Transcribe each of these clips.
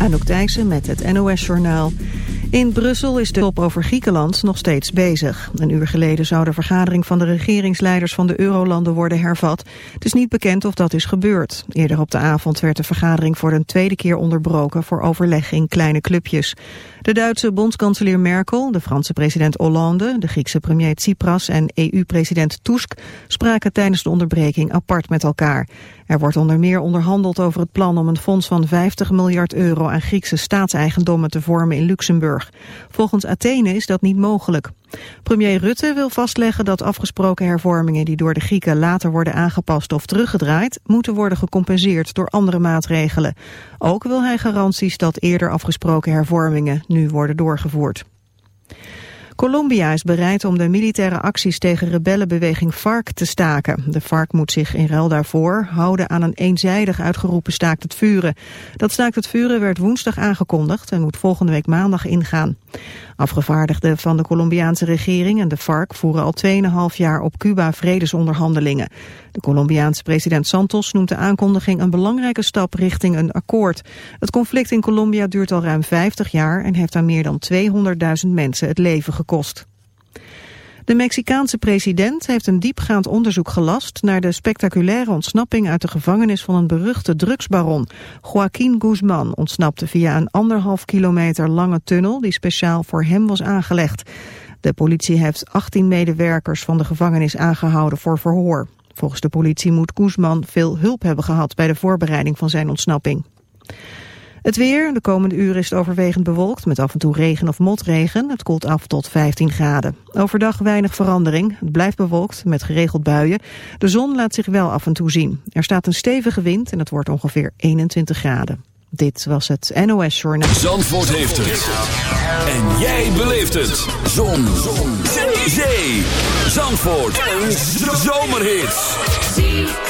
Anouk Thijssen met het NOS-journaal. In Brussel is de top over Griekenland nog steeds bezig. Een uur geleden zou de vergadering van de regeringsleiders van de eurolanden worden hervat. Het is niet bekend of dat is gebeurd. Eerder op de avond werd de vergadering voor een tweede keer onderbroken voor overleg in kleine clubjes. De Duitse bondskanselier Merkel, de Franse president Hollande, de Griekse premier Tsipras en EU-president Tusk spraken tijdens de onderbreking apart met elkaar. Er wordt onder meer onderhandeld over het plan om een fonds van 50 miljard euro aan Griekse staatseigendommen te vormen in Luxemburg. Volgens Athene is dat niet mogelijk. Premier Rutte wil vastleggen dat afgesproken hervormingen die door de Grieken later worden aangepast of teruggedraaid, moeten worden gecompenseerd door andere maatregelen. Ook wil hij garanties dat eerder afgesproken hervormingen nu worden doorgevoerd. Colombia is bereid om de militaire acties tegen rebellenbeweging FARC te staken. De FARC moet zich in ruil daarvoor houden aan een eenzijdig uitgeroepen staakt het vuren. Dat staakt het vuren werd woensdag aangekondigd en moet volgende week maandag ingaan. Afgevaardigden van de Colombiaanse regering en de FARC voeren al 2,5 jaar op Cuba vredesonderhandelingen. De Colombiaanse president Santos noemt de aankondiging een belangrijke stap richting een akkoord. Het conflict in Colombia duurt al ruim 50 jaar en heeft aan meer dan 200.000 mensen het leven gekost. De Mexicaanse president heeft een diepgaand onderzoek gelast naar de spectaculaire ontsnapping uit de gevangenis van een beruchte drugsbaron. Joaquín Guzman ontsnapte via een anderhalf kilometer lange tunnel die speciaal voor hem was aangelegd. De politie heeft 18 medewerkers van de gevangenis aangehouden voor verhoor. Volgens de politie moet Guzman veel hulp hebben gehad bij de voorbereiding van zijn ontsnapping. Het weer, de komende uren is het overwegend bewolkt met af en toe regen of motregen. Het koelt af tot 15 graden. Overdag weinig verandering. Het blijft bewolkt met geregeld buien. De zon laat zich wel af en toe zien. Er staat een stevige wind en het wordt ongeveer 21 graden. Dit was het NOS Journaal. Zandvoort heeft het. En jij beleeft het. Zon. zon. Zee. Zandvoort. Een zomerhit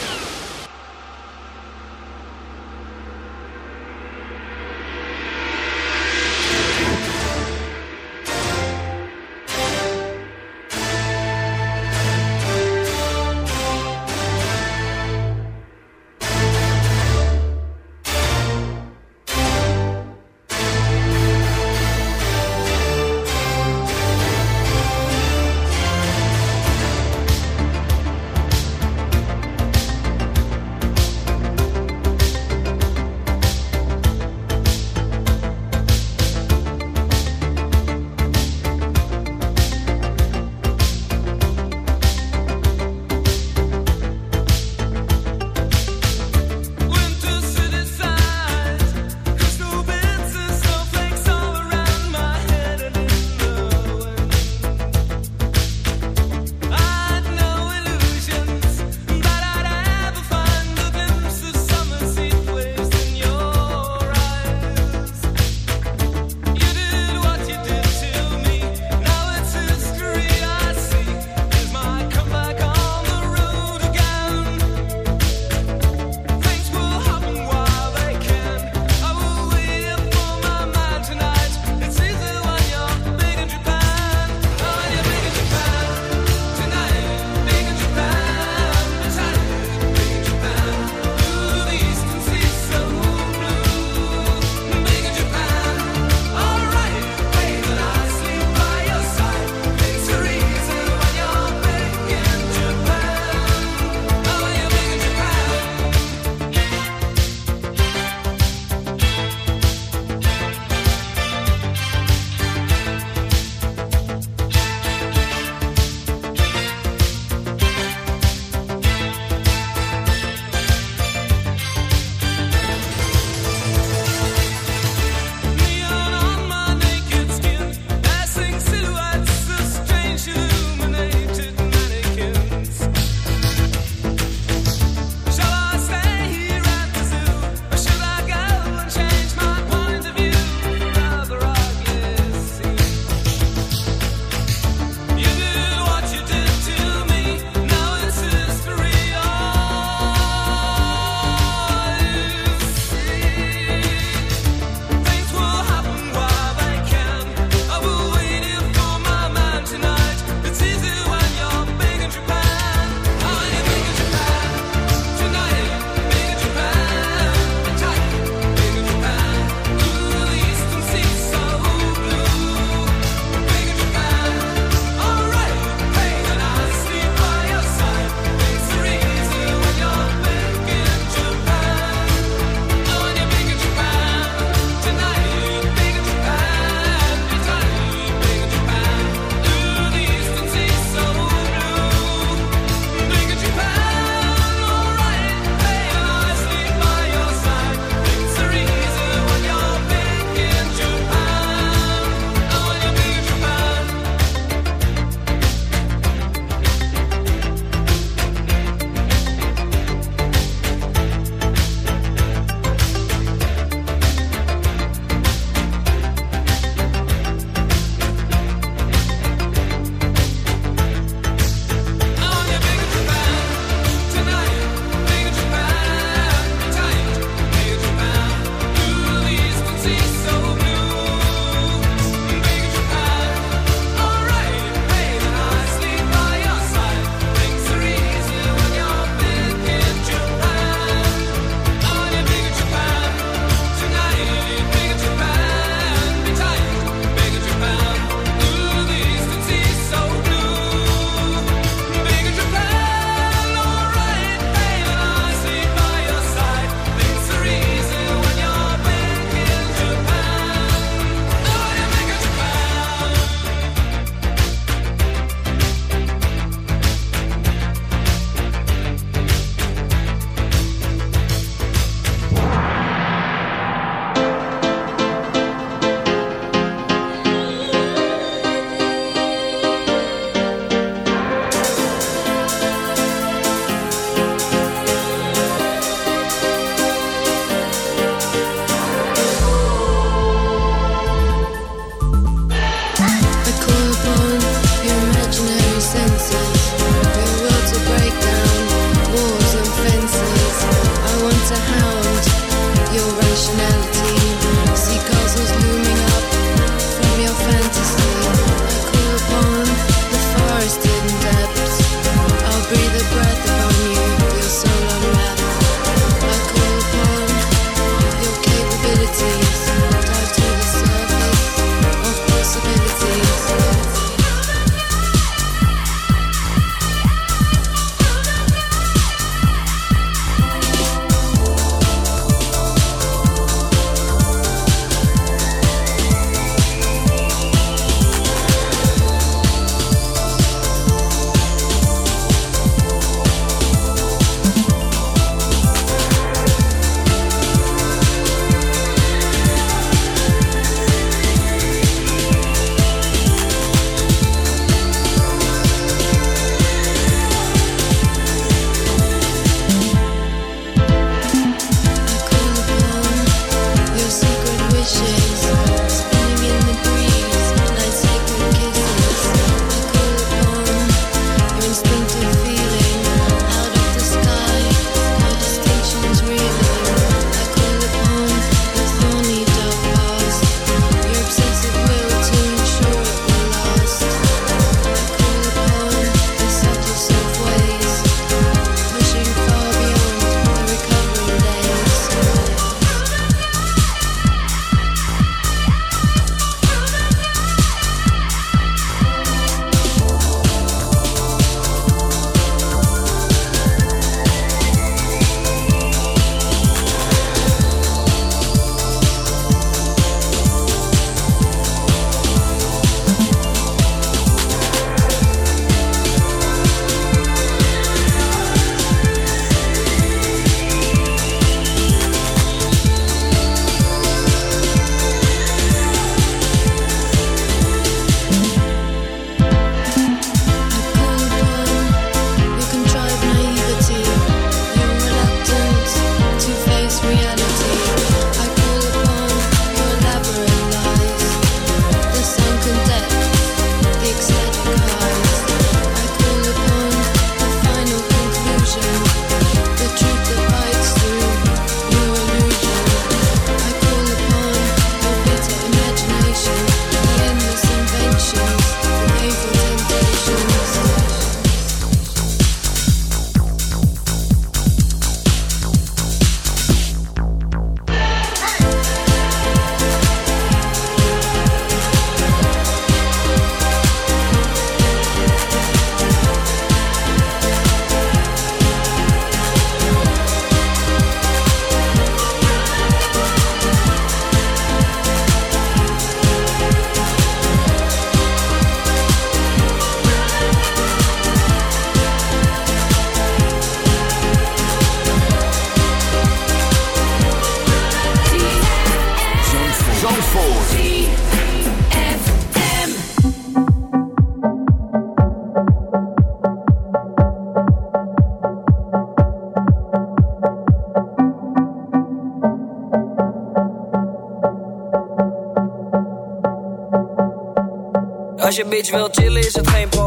Bitch wil chillen is het geen probleem,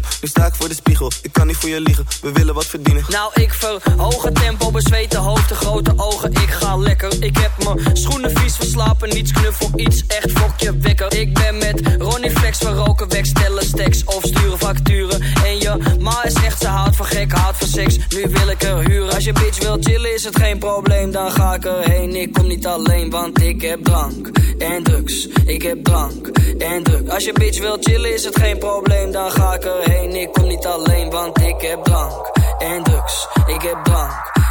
club, nu sta ik voor de spiegel. Ik kan niet voor je liegen, we willen wat verdienen. Nou, ik verhoog het tempo, bezweten hoofd, de grote ogen. Ik ga lekker, ik heb mijn schoenen vies verslapen. Niets knuffel, iets echt fokje wekker. Ik ben met Ronnie Flex, we roken weg, stellen stacks of sturen facturen. En je ma is echt, ze houdt van gek, houdt van seks. Nu wil ik er huren. Als je bitch wil chillen, is het geen probleem, dan ga ik erheen. Ik kom niet alleen, want ik heb drank en drugs. Ik heb drank en drugs. Als je bitch wil chillen, is het geen probleem, dan ga ik erheen. Ik kom niet alleen, want ik heb drank en drugs. Ik heb drank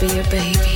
be a baby.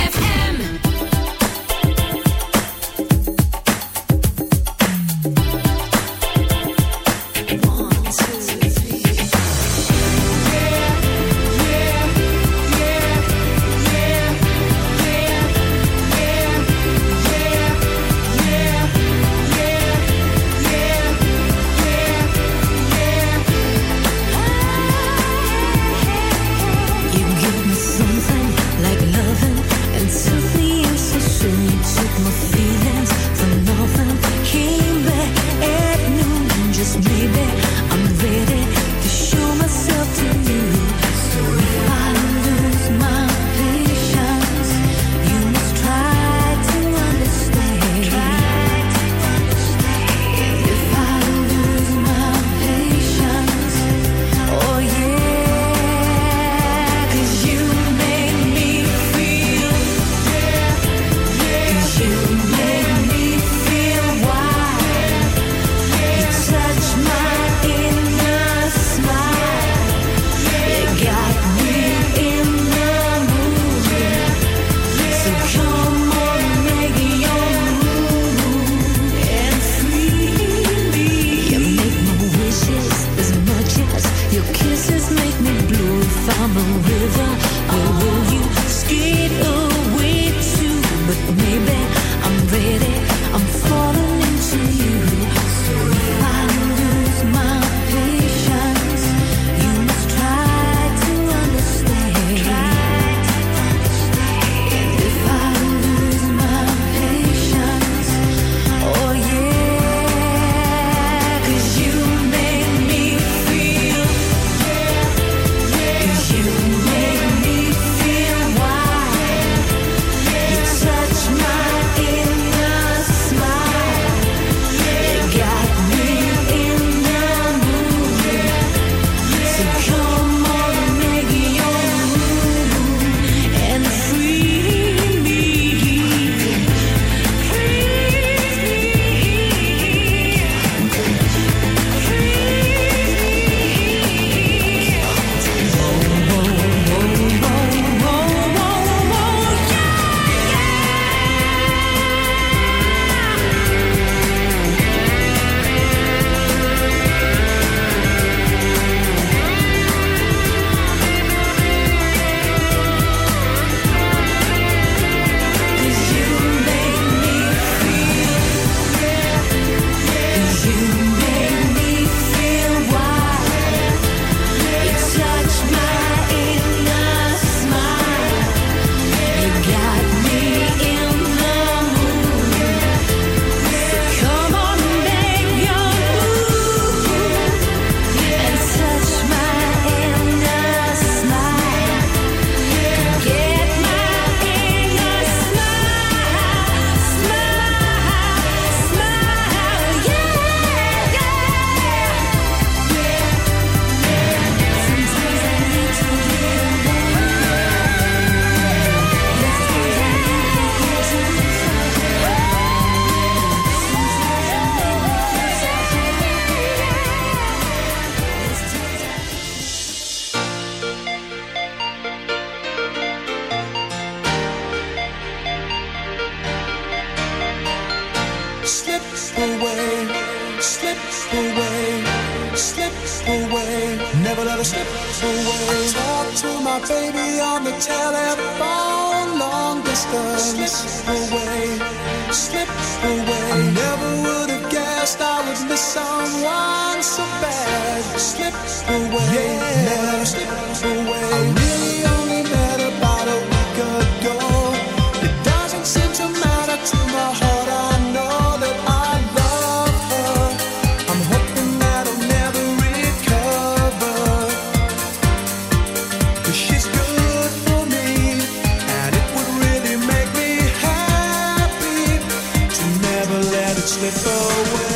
Just away.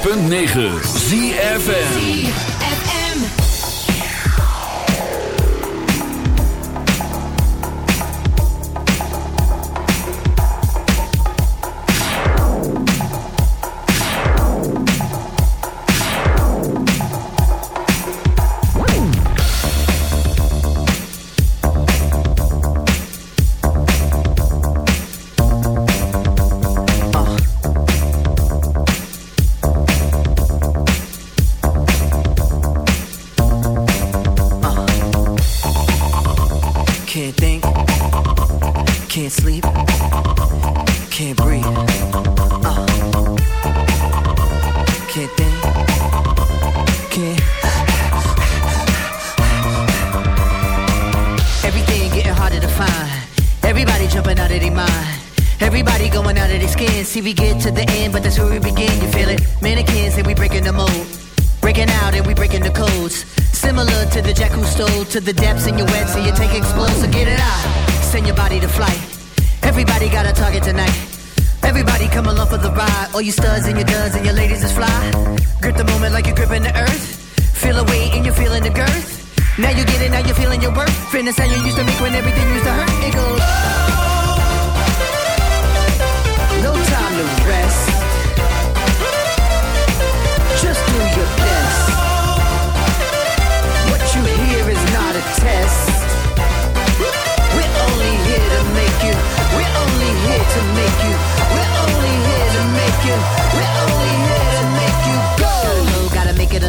106.9 ZFN niggas is fly. Grip the moment like you're gripping the earth. Feel a weight and you're feeling the girth. Now you get it, now you're feeling your worth. Fitness how you used to make when everything used to hurt. It goes. No time to rest. Just do your best. What you hear is not a test. We're only here to make you. We're only here to make you. We're only here to make you. We're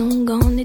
sont gone et